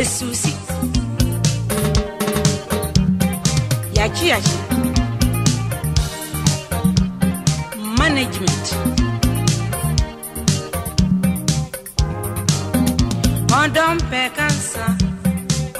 es Yachi Yachi. Management. On don't pay.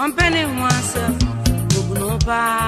On penny once. Ogun.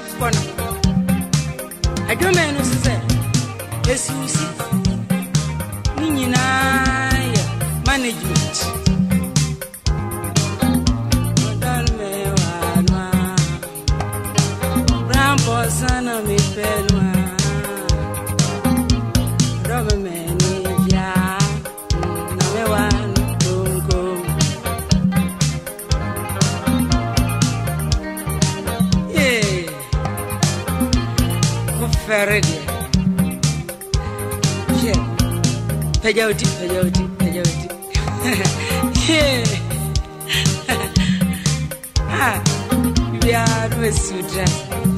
bad one. I don't know, Susan. Yes, you see. Ferrier. Yeah. Pejoudi, pejoudi, pejoudi. yeah. ha, we are no students.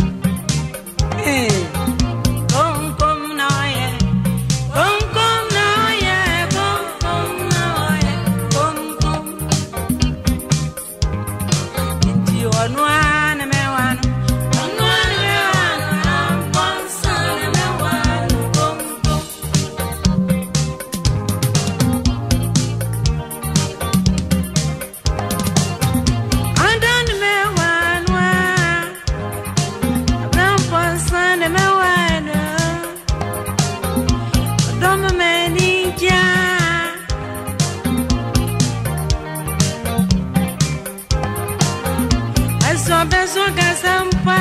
ọbẹ̀ sọ kasa mpa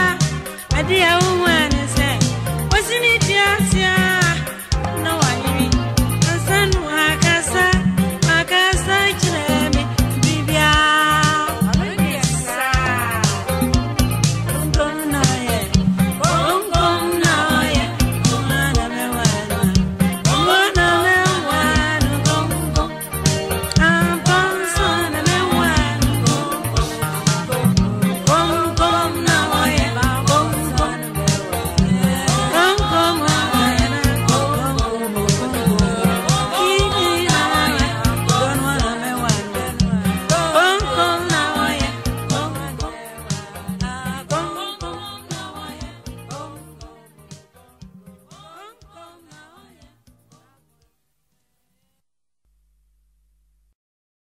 adé yà wọ́n wọ́n àná sẹ́ wọ́n sì ní di.